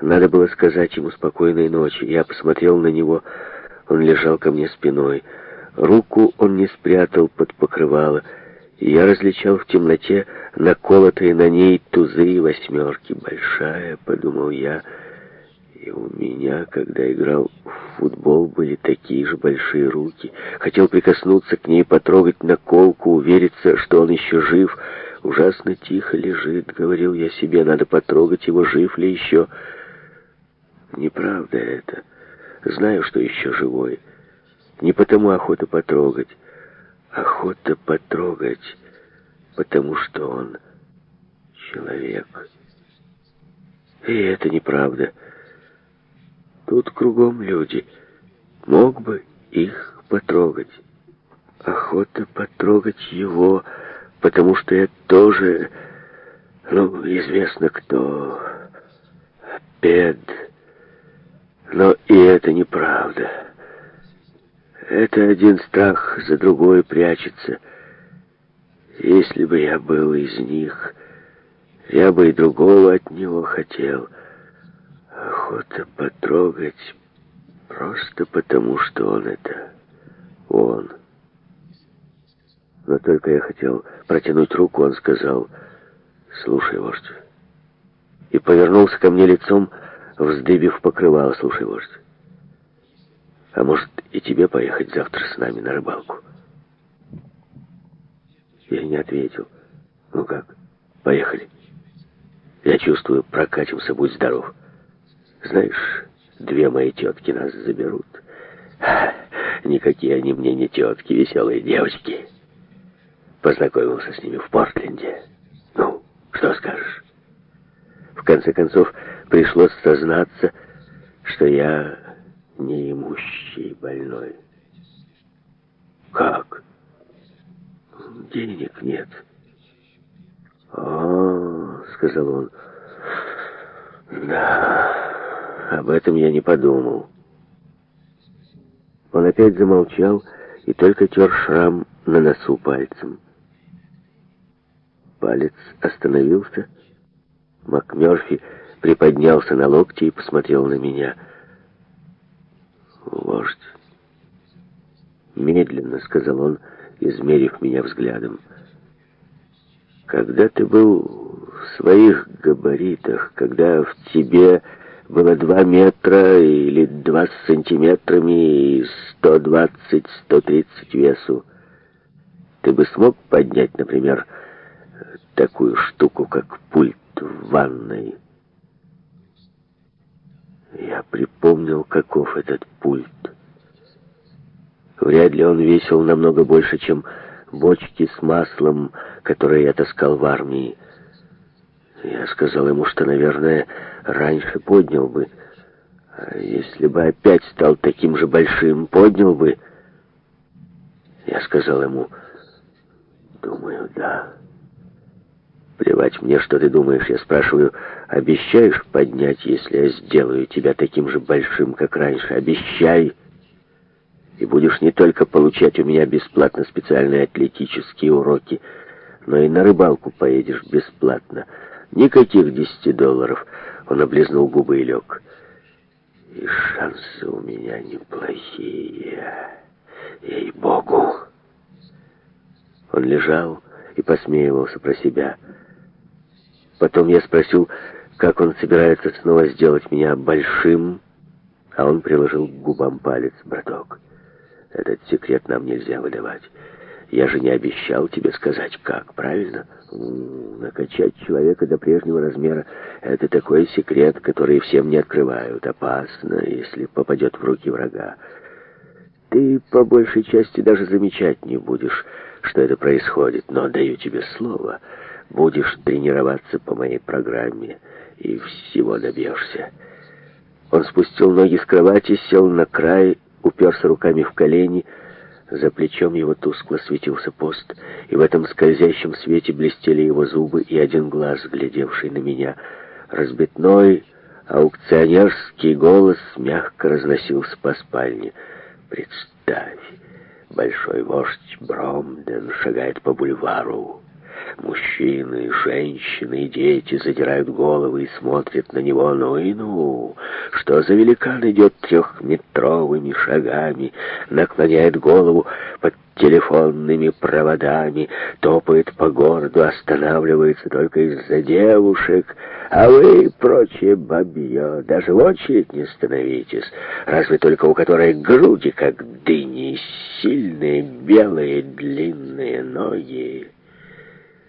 Надо было сказать ему спокойной ночи. Я посмотрел на него. Он лежал ко мне спиной. Руку он не спрятал под покрывало. И я различал в темноте наколотые на ней тузы и восьмерки. Большая, подумал я. И у меня, когда играл в футбол, были такие же большие руки. Хотел прикоснуться к ней, потрогать наколку, увериться, что он еще жив. «Ужасно тихо лежит», — говорил я себе, — «надо потрогать его, жив ли еще». Неправда это. Знаю, что еще живой. Не потому охота потрогать. Охота потрогать, потому что он человек. И это неправда. Тут кругом люди. Мог бы их потрогать. Охота потрогать его, потому что я тоже, ну, известно кто, пед но и это неправда. Это один страх за другой прячется. Если бы я был из них, я бы и другого от него хотел. Охота потрогать просто потому, что он это... Он. Но только я хотел протянуть руку, он сказал, «Слушай, вождь». И повернулся ко мне лицом, вздыбив покрывало, слушай, вождь. А может, и тебе поехать завтра с нами на рыбалку? Я не ответил. Ну как, поехали. Я чувствую, прокатимся, будь здоров. Знаешь, две мои тетки нас заберут. Никакие они мне не тетки, веселые девочки. Познакомился с ними в Портленде. Ну, что скажешь? В конце концов, пришлось сознаться, что я неимущий больной. Как? Денег нет. О, сказал он. Да, об этом я не подумал. Он опять замолчал и только тер шрам на носу пальцем. Палец остановился. МакМёрфи приподнялся на локте и посмотрел на меня. «Вождь!» Медленно, — сказал он, измерив меня взглядом. «Когда ты был в своих габаритах, когда в тебе было два метра или два с сантиметрами и сто двадцать-сто тридцать весу, ты бы смог поднять, например, такую штуку, как пульт в ванной?» припомнил, каков этот пульт. Вряд ли он весил намного больше, чем бочки с маслом, которые я таскал в армии. Я сказал ему, что, наверное, раньше поднял бы. А если бы опять стал таким же большим, поднял бы. Я сказал ему, думаю, да. «Плевать мне, что ты думаешь, я спрашиваю. Обещаешь поднять, если я сделаю тебя таким же большим, как раньше? Обещай!» «И будешь не только получать у меня бесплатно специальные атлетические уроки, но и на рыбалку поедешь бесплатно. Никаких десяти долларов!» Он облизнул губы и лег. «И шансы у меня неплохие, ей-богу!» Он лежал и посмеивался про себя. Потом я спросил, как он собирается снова сделать меня большим, а он приложил к губам палец. «Браток, этот секрет нам нельзя выдавать. Я же не обещал тебе сказать, как, правильно? Накачать человека до прежнего размера — это такой секрет, который всем не открывают. Опасно, если попадет в руки врага. Ты по большей части даже замечать не будешь, что это происходит, но даю тебе слово — Будешь тренироваться по моей программе и всего добьешься. Он спустил ноги с кровати, сел на край, уперся руками в колени. За плечом его тускло светился пост, и в этом скользящем свете блестели его зубы и один глаз, глядевший на меня. Разбитной аукционерский голос мягко разносился по спальне. «Представь, большой вождь Бромден шагает по бульвару». Мужчины, женщины и дети задирают головы и смотрят на него. Ну и ну, что за великан идет трехметровыми шагами, наклоняет голову под телефонными проводами, топает по городу, останавливается только из-за девушек. А вы, прочее бабье, даже в очередь не становитесь, разве только у которой груди, как дыни, сильные белые длинные ноги.